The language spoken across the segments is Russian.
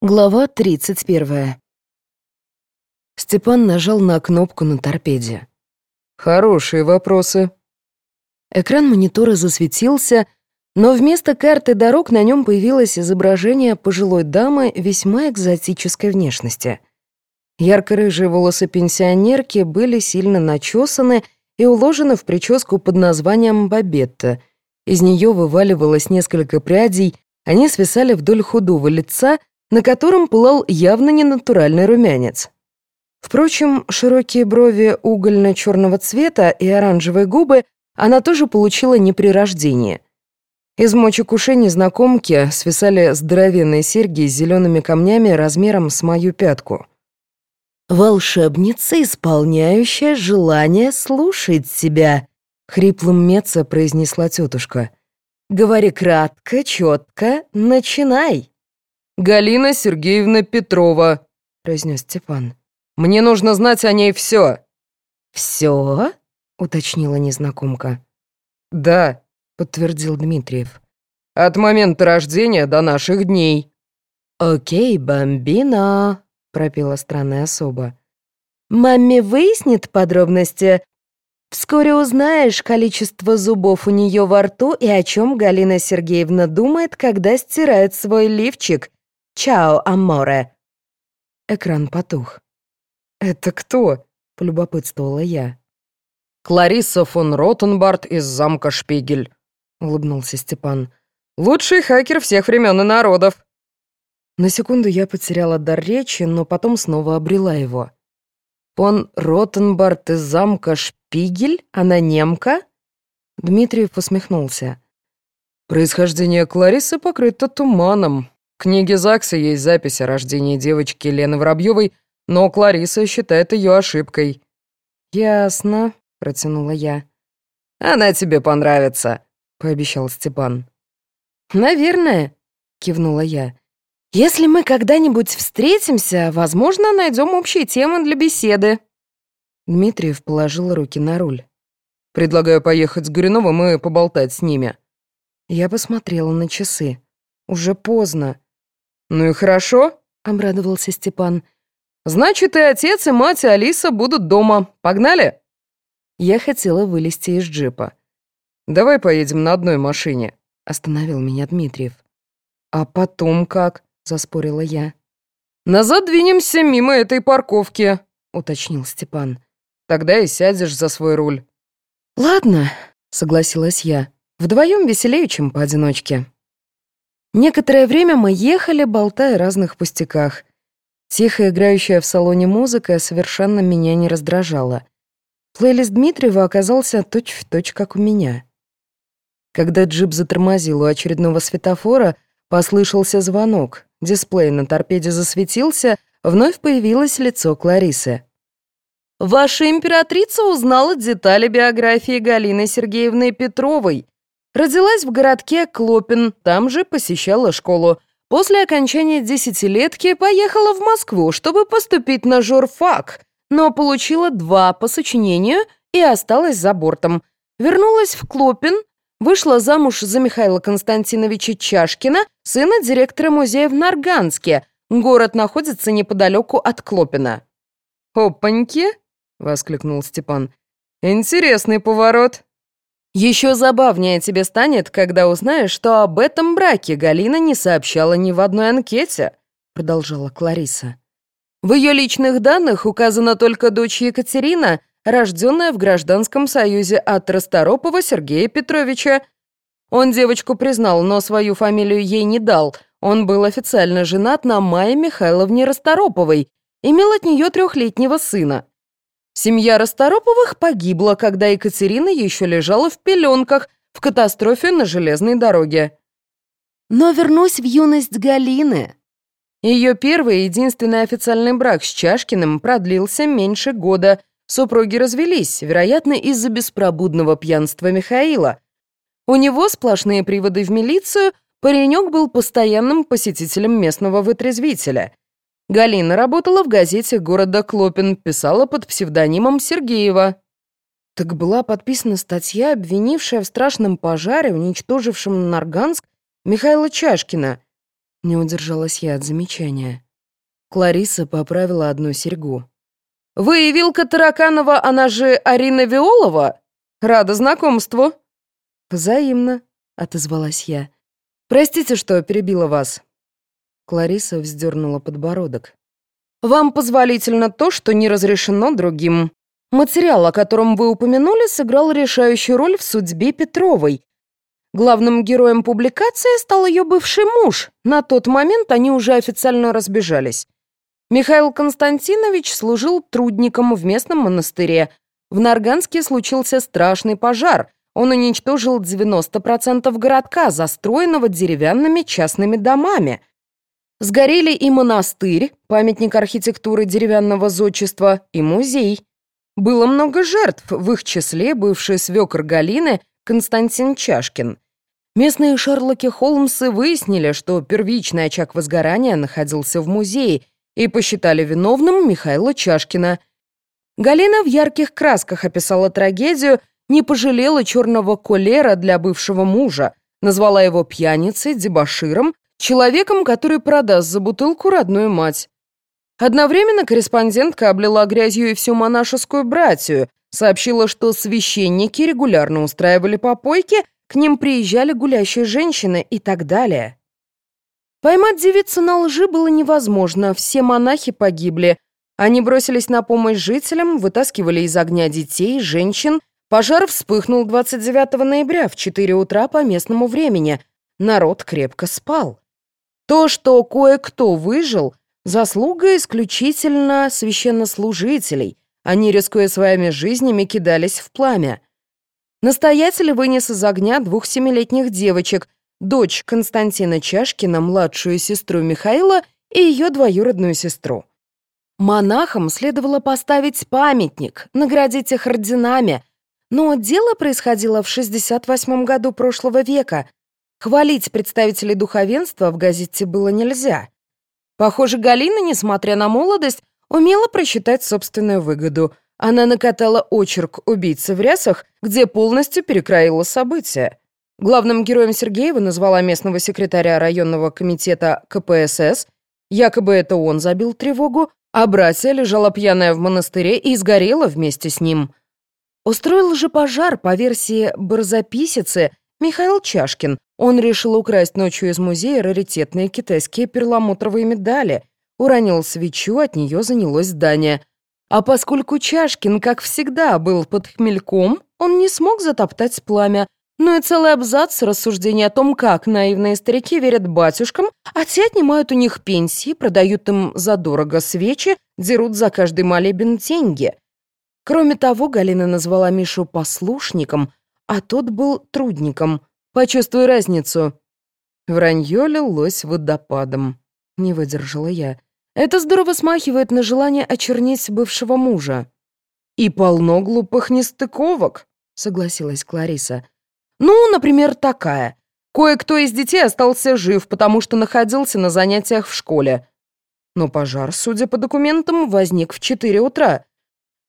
Глава 31. Степан нажал на кнопку на торпеде. Хорошие вопросы. Экран монитора засветился, но вместо карты дорог на нем появилось изображение пожилой дамы весьма экзотической внешности. Ярко-рыжие волосы пенсионерки были сильно начесаны и уложены в прическу под названием «бабетта». Из нее вываливалось несколько прядей, они свисали вдоль худого лица — на котором пылал явно ненатуральный румянец. Впрочем, широкие брови угольно-черного цвета и оранжевые губы она тоже получила не при рождении. Из мочек ушей незнакомки свисали здоровенные серьги с зелеными камнями размером с мою пятку. «Волшебница, исполняющая желание слушать себя», — хриплым меца произнесла тетушка. «Говори кратко, четко, начинай». «Галина Сергеевна Петрова», — произнес Степан. «Мне нужно знать о ней все». «Все?» — уточнила незнакомка. «Да», — подтвердил Дмитриев. «От момента рождения до наших дней». «Окей, бомбина», — пропела странная особа. «Маме выяснит подробности. Вскоре узнаешь количество зубов у нее во рту и о чем Галина Сергеевна думает, когда стирает свой лифчик «Чао, аморе!» Экран потух. «Это кто?» — полюбопытствовала я. «Кларисса фон Ротенбарт из замка Шпигель», — улыбнулся Степан. «Лучший хакер всех времен и народов». На секунду я потеряла дар речи, но потом снова обрела его. «Фон Ротенбарт из замка Шпигель? Она немка?» Дмитриев усмехнулся. «Происхождение Кларисы покрыто туманом. В книге ЗАГСа есть запись о рождении девочки Лены Воробьевой, но Клариса считает ее ошибкой. «Ясно», — протянула я. «Она тебе понравится», — пообещал Степан. «Наверное», — кивнула я. «Если мы когда-нибудь встретимся, возможно, найдем общие темы для беседы». Дмитриев положил руки на руль. «Предлагаю поехать с Горюновым и поболтать с ними». Я посмотрела на часы. Уже поздно. «Ну и хорошо», — обрадовался Степан. «Значит, и отец, и мать, и Алиса будут дома. Погнали?» Я хотела вылезти из джипа. «Давай поедем на одной машине», — остановил меня Дмитриев. «А потом как?» — заспорила я. «Назад двинемся мимо этой парковки», — уточнил Степан. «Тогда и сядешь за свой руль». «Ладно», — согласилась я. «Вдвоем веселее, чем поодиночке». Некоторое время мы ехали, болтая о разных пустяках. Тихо играющая в салоне музыка совершенно меня не раздражала. Плейлист Дмитриева оказался точь-в-точь, точь, как у меня. Когда джип затормозил у очередного светофора, послышался звонок. Дисплей на торпеде засветился, вновь появилось лицо Кларисы. «Ваша императрица узнала детали биографии Галины Сергеевны Петровой», Родилась в городке Клопин, там же посещала школу. После окончания десятилетки поехала в Москву, чтобы поступить на журфак, но получила два по сочинению и осталась за бортом. Вернулась в Клопин, вышла замуж за Михаила Константиновича Чашкина, сына директора музея в Нарганске. Город находится неподалеку от Клопина. «Опаньки!» — воскликнул Степан. «Интересный поворот. Еще забавнее тебе станет, когда узнаешь, что об этом браке Галина не сообщала ни в одной анкете», продолжала Клариса. В ее личных данных указана только дочь Екатерина, рожденная в гражданском союзе от Расторопова Сергея Петровича. Он девочку признал, но свою фамилию ей не дал. Он был официально женат на Майе Михайловне Растороповой, имел от нее трехлетнего сына. Семья Растороповых погибла, когда Екатерина еще лежала в пеленках в катастрофе на железной дороге. Но вернусь в юность Галины. Ее первый и единственный официальный брак с Чашкиным продлился меньше года. Супруги развелись, вероятно, из-за беспробудного пьянства Михаила. У него сплошные приводы в милицию, паренек был постоянным посетителем местного вытрезвителя. Галина работала в газете города Клопин, писала под псевдонимом Сергеева. Так была подписана статья, обвинившая в страшном пожаре, уничтожившем Нарганск, Михаила Чашкина. Не удержалась я от замечания. Клариса поправила одну серьгу. «Вы Вилка Тараканова, она же Арина Виолова? Рада знакомству!» «Взаимно», — отозвалась я. «Простите, что перебила вас». Клариса вздернула подбородок. «Вам позволительно то, что не разрешено другим. Материал, о котором вы упомянули, сыграл решающую роль в судьбе Петровой. Главным героем публикации стал ее бывший муж. На тот момент они уже официально разбежались. Михаил Константинович служил трудником в местном монастыре. В Нарганске случился страшный пожар. Он уничтожил 90% городка, застроенного деревянными частными домами. Сгорели и монастырь, памятник архитектуры деревянного зодчества, и музей. Было много жертв, в их числе бывший свекр Галины Константин Чашкин. Местные Шерлоки Холмсы выяснили, что первичный очаг возгорания находился в музее и посчитали виновным Михаила Чашкина. Галина в ярких красках описала трагедию, не пожалела черного колера для бывшего мужа, назвала его пьяницей, дебоширом, человеком, который продаст за бутылку родную мать. Одновременно корреспондентка облила грязью и всю монашескую братью, сообщила, что священники регулярно устраивали попойки, к ним приезжали гулящие женщины и так далее. Поймать девицу на лжи было невозможно, все монахи погибли. Они бросились на помощь жителям, вытаскивали из огня детей, женщин. Пожар вспыхнул 29 ноября в 4 утра по местному времени. Народ крепко спал. То, что кое-кто выжил, Заслуга исключительно священнослужителей. Они, рискуя своими жизнями, кидались в пламя. Настоятель вынес из огня двух семилетних девочек, дочь Константина Чашкина, младшую сестру Михаила и ее двоюродную сестру. Монахам следовало поставить памятник, наградить их орденами, но дело происходило в 68 году прошлого века. Хвалить представителей духовенства в газете было нельзя. Похоже, Галина, несмотря на молодость, умела просчитать собственную выгоду. Она накатала очерк «Убийцы в рясах», где полностью перекроила события. Главным героем Сергеева назвала местного секретаря районного комитета КПСС. Якобы это он забил тревогу, а братья лежала пьяная в монастыре и сгорела вместе с ним. Устроил же пожар, по версии барзаписицы, Михаил Чашкин, он решил украсть ночью из музея раритетные китайские перламутровые медали, уронил свечу, от нее занялось здание. А поскольку Чашкин, как всегда, был под хмельком, он не смог затоптать пламя, ну и целый абзац рассуждений о том, как наивные старики верят батюшкам, а те отнимают у них пенсии, продают им задорого свечи, дерут за каждый молебен деньги. Кроме того, Галина назвала Мишу послушником, а тот был трудником. Почувствуй разницу». Вранье лилось водопадом. Не выдержала я. Это здорово смахивает на желание очернить бывшего мужа. «И полно глупых нестыковок», — согласилась Клариса. «Ну, например, такая. Кое-кто из детей остался жив, потому что находился на занятиях в школе. Но пожар, судя по документам, возник в 4 утра.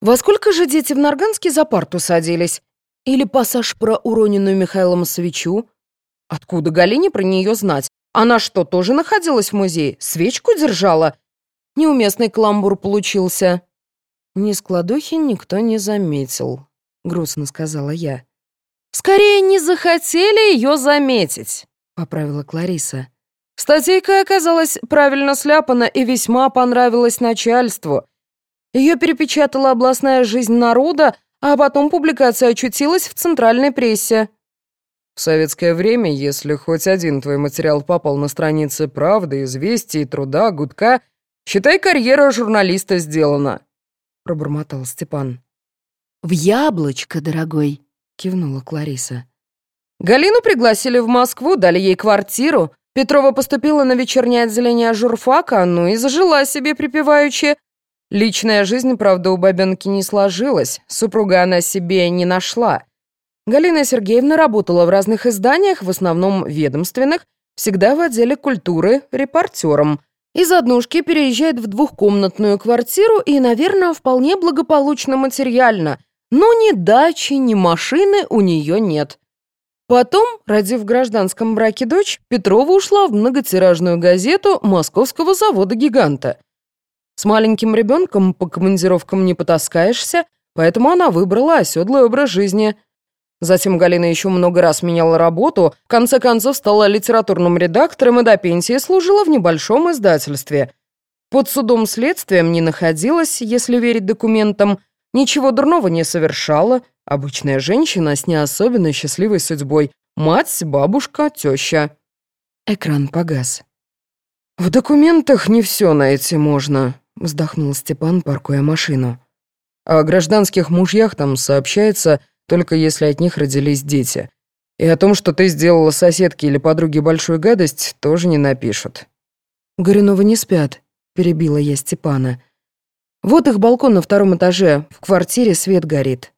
Во сколько же дети в Нарганске за парту садились? Или пассаж про уроненную Михаилом свечу? Откуда Галине про нее знать? Она что, тоже находилась в музее? Свечку держала? Неуместный кламбур получился. Ни складухи никто не заметил, грустно сказала я. Скорее, не захотели ее заметить, поправила Клариса. Статейка оказалась правильно сляпана и весьма понравилась начальству. Ее перепечатала областная жизнь народа, а потом публикация очутилась в центральной прессе. В советское время, если хоть один твой материал попал на страницы «Правды», «Известий», «Труда», «Гудка», считай, карьера журналиста сделана», — пробормотал Степан. «В яблочко, дорогой», — кивнула Клариса. Галину пригласили в Москву, дали ей квартиру. Петрова поступила на вечернее отделение журфака, ну и зажила себе припеваючи. Личная жизнь, правда, у бабенки не сложилась, супруга она себе не нашла. Галина Сергеевна работала в разных изданиях, в основном ведомственных, всегда в отделе культуры, репортером. Из однушки переезжает в двухкомнатную квартиру и, наверное, вполне благополучно материально, но ни дачи, ни машины у нее нет. Потом, родив в гражданском браке дочь, Петрова ушла в многотиражную газету московского завода-гиганта. С маленьким ребенком по командировкам не потаскаешься, поэтому она выбрала оседлый образ жизни. Затем Галина еще много раз меняла работу, в конце концов стала литературным редактором и до пенсии служила в небольшом издательстве. Под судом следствием не находилась, если верить документам, ничего дурного не совершала, Обычная женщина с не особенно счастливой судьбой. Мать, бабушка, теща. Экран погас. «В документах не все найти можно», — вздохнул Степан, паркуя машину. «О гражданских мужьях там сообщается, только если от них родились дети. И о том, что ты сделала соседке или подруге большую гадость, тоже не напишут». «Горюновы не спят», — перебила я Степана. «Вот их балкон на втором этаже, в квартире свет горит.